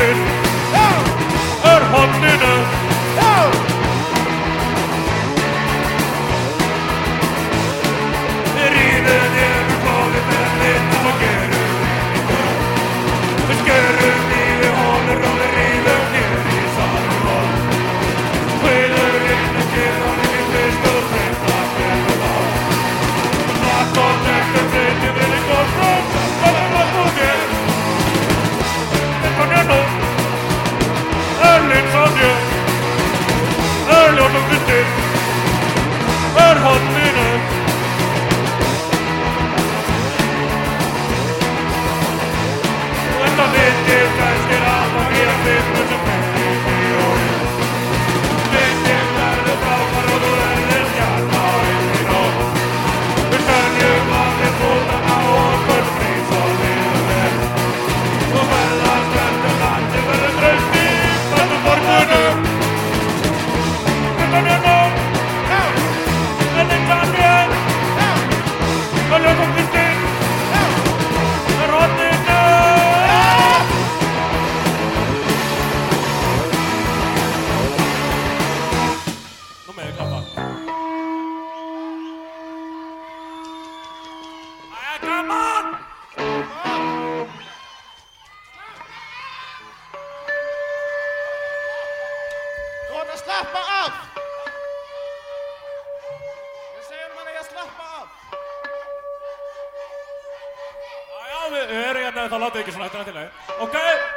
honden, er hånden. Come on! Come on! Góðan að slappa af! Ég segir manni að slappa af! Já, já, við höfum hérna þetta, láta ekki svona hægt rættilega. Ok?